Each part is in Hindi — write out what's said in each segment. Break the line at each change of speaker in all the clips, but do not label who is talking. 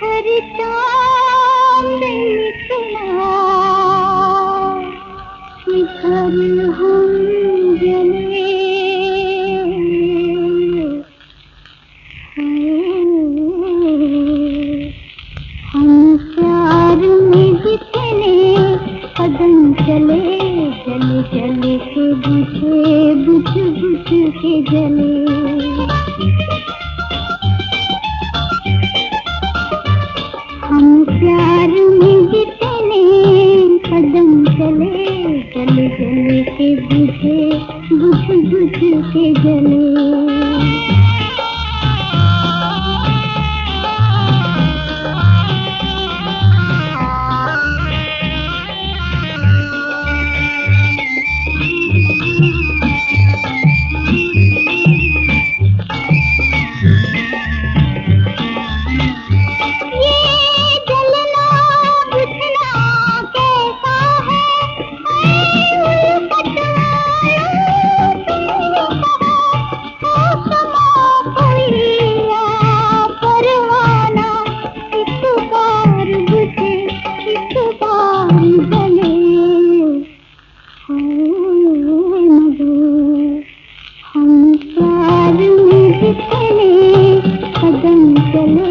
हर शाम सुना घर हम जले हम प्यार में बितने कदम चले चले चले के बुझे बुझ बुझ के जले चले चले के बुझे बुझ बुझ के जले। Como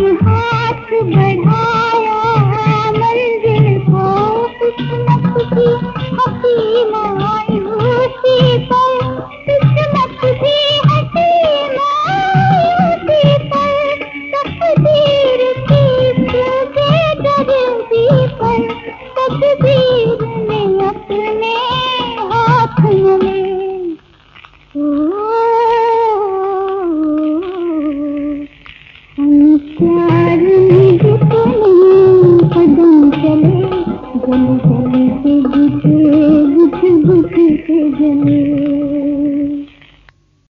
प्यार से बुझ बुझ बुझ के जले